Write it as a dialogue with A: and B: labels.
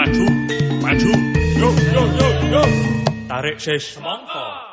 A: One, two, one, two, yo, yo, yo, yo. Tarik Shesh Mongko.